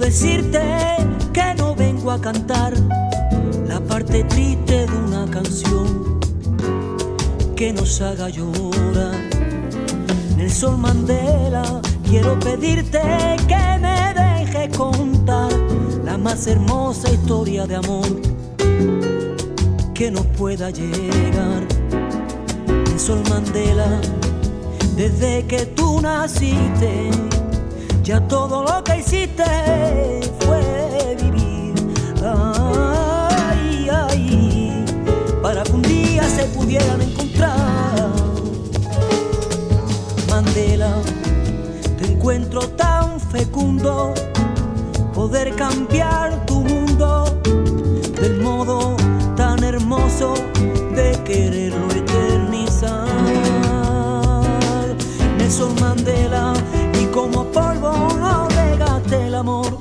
Decirte que no vengo a cantar la parte triste de una canción que nos haga llorar. Nelson Mandela, quiero pedirte que me deje contar la más hermosa historia de amor que nos pueda llegar. Nelson Mandela, desde que tú naciste, ya todo lo que hiciste fue vivir. Ay, ay, para que un día se pudieran encontrar. Mandela, te encuentro tan fecundo, poder cambiar tu mundo del modo tan hermoso de quererlo eternizar. Nelson Mandela, como polvo no regaste el amor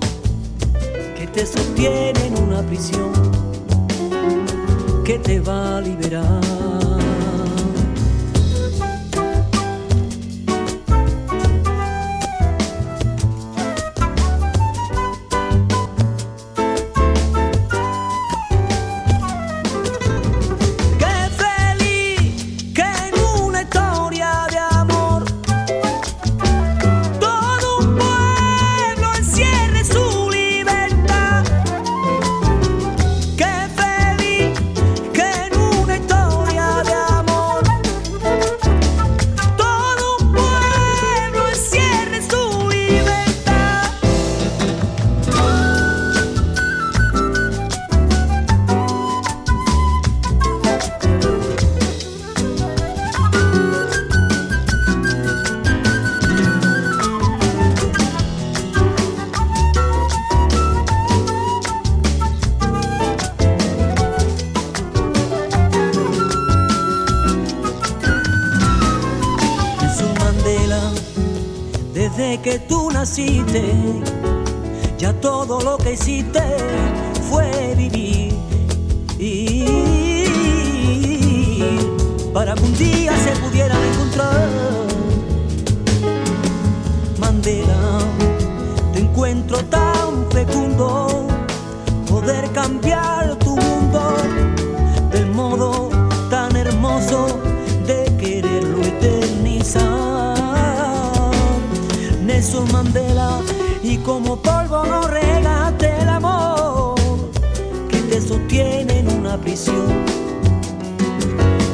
que te sostiene en una prisión que te va a liberar.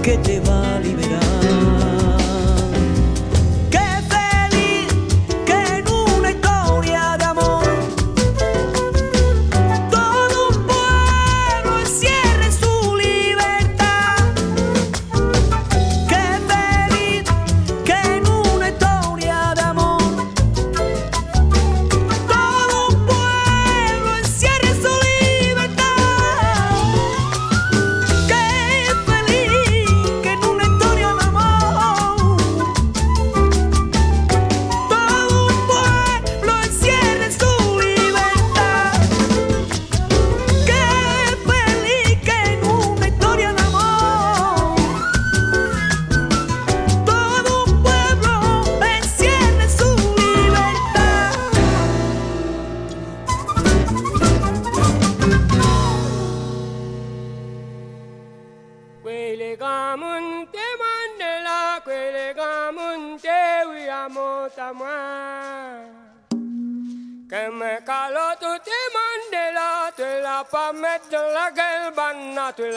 que te va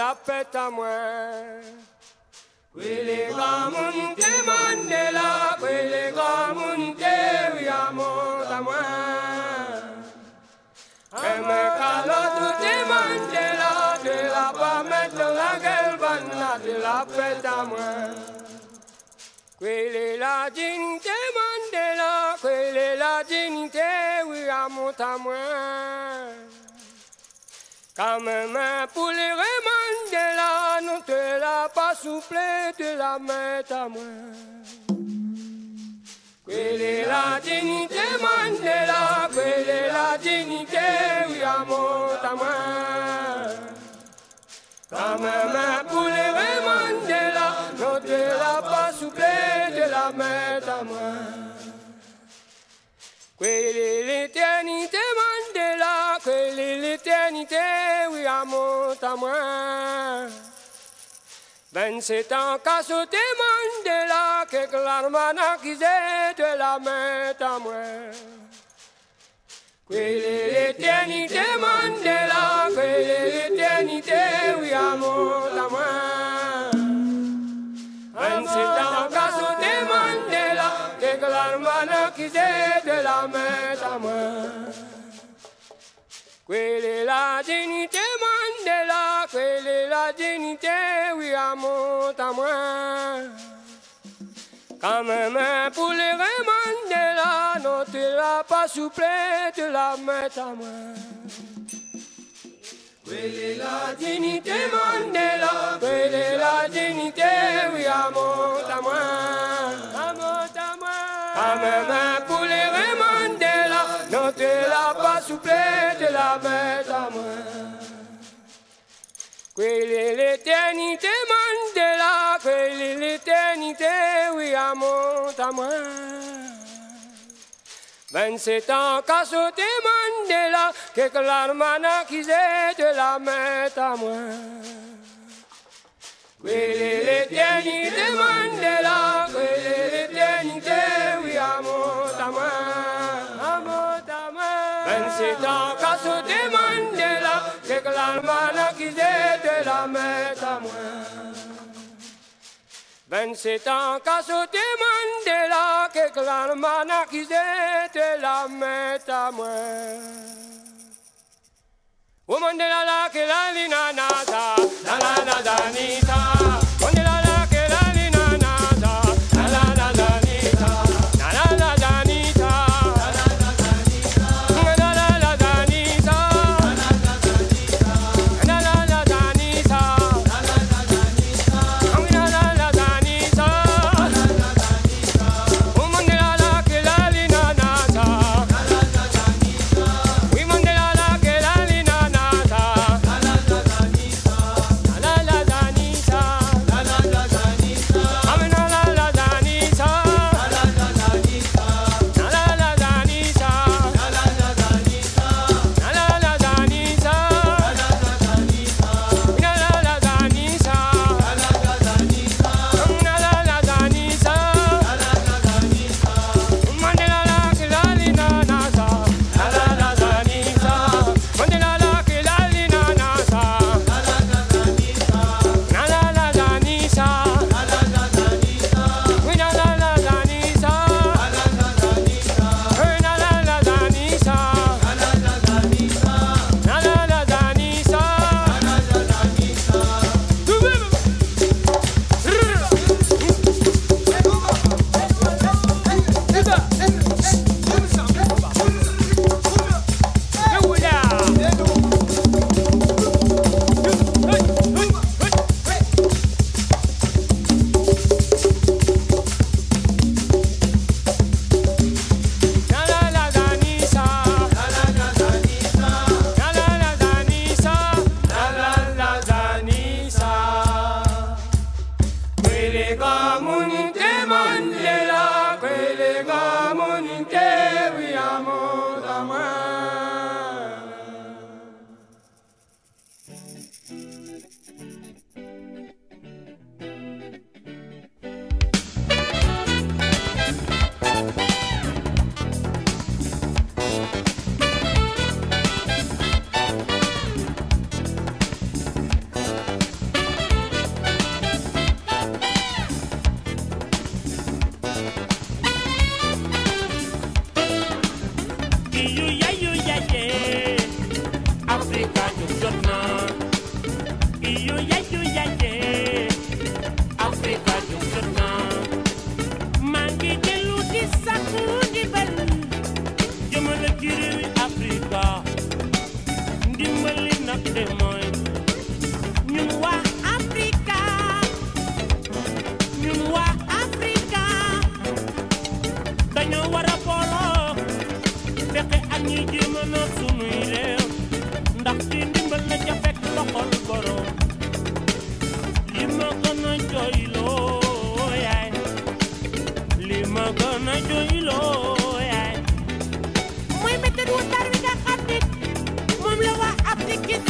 la pète à moi. Quelle gamunte Mandela, quelle gamunte wiamot à moi. Que me calo tout Mandela, te la mettre dans la gueule, banna, te la pète à moi. Est la dignité Mandela, est la dignité, oui, à mon à moi. Quand même pour les La pas soufflé, te la à moi. Quelle est la dignité Mandela, quelle est la dignité, oui, à mon à moi. Pour les Mandela, non te la pas soufflé, te la mettre à moi. Quelle est l'éternité Mandela, amour à moi. 27 ans qu'à sauter Mandela, que l'armana qui de la mettre à moi. Quelle l'éternité Mandela, quelle l'éternité, oui, amour à moi. 27 ans qu'à sauter Mandela, que l'armana qui de la mettre à moi. Quelle la dignité Mandela, quelle est la dignité, oui, amour à moi. Quand même pour les Mandela, non, tu l'as pas souple, tu la mets à moi. Quelle est la dignité Mandela, quelle est la dignité, oui, amour à moi. Amour à moi. Quand même pour les Mandela, non, tu l'as pas souple, tu la mets à moi. Est l'éternité Mandela, est l'éternité, oui, amour à moi. 27 ans qu'a sauté Mandela, que l'armana qui de la mettre à moi. Est l'éternité Mandela, est l'éternité, oui, amour à moi. Amour à moi. 27 ans qu'a sauté Mandela, que l'armana qui de la mettre à moi. 27 ans qu'a sauté Mandela, que l'armana qui de la mettre à moi. O Mandela la que la lina nada, la la la la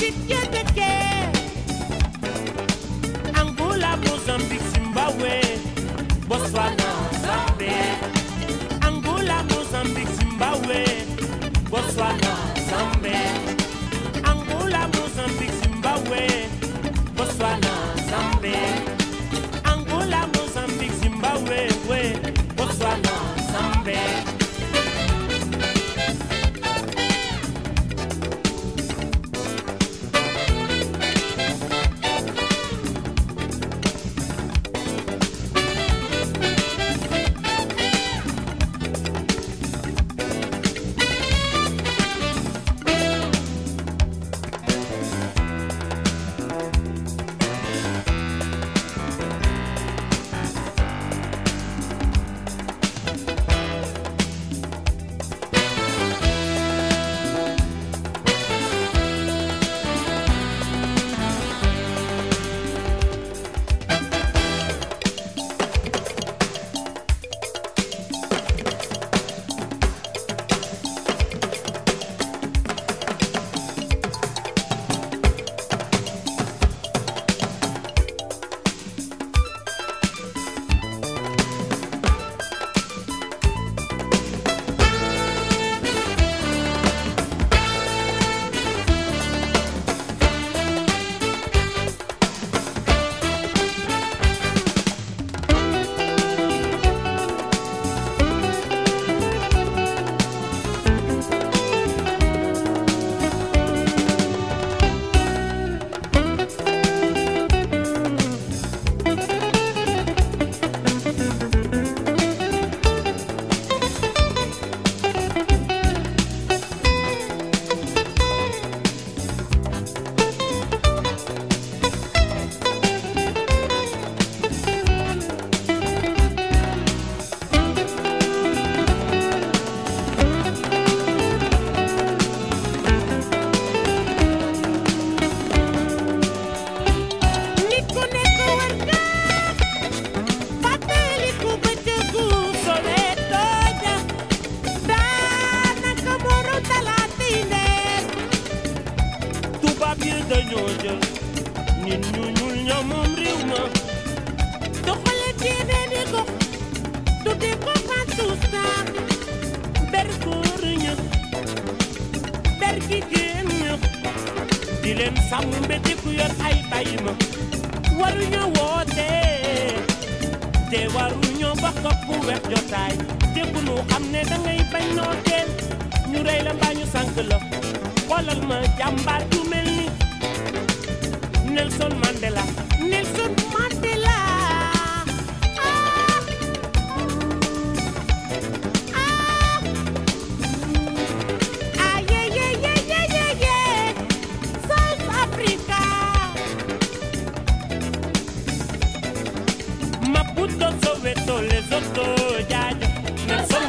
Yeah. you? Di leen sàmm mbete ku yor ay bàyyi ma waruñoo woote te waruñoo bokk ku wex jotaay. Te ku nu xam ne dangay bañ noo teel ñu rey la mbaa Nelson Mandela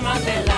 más de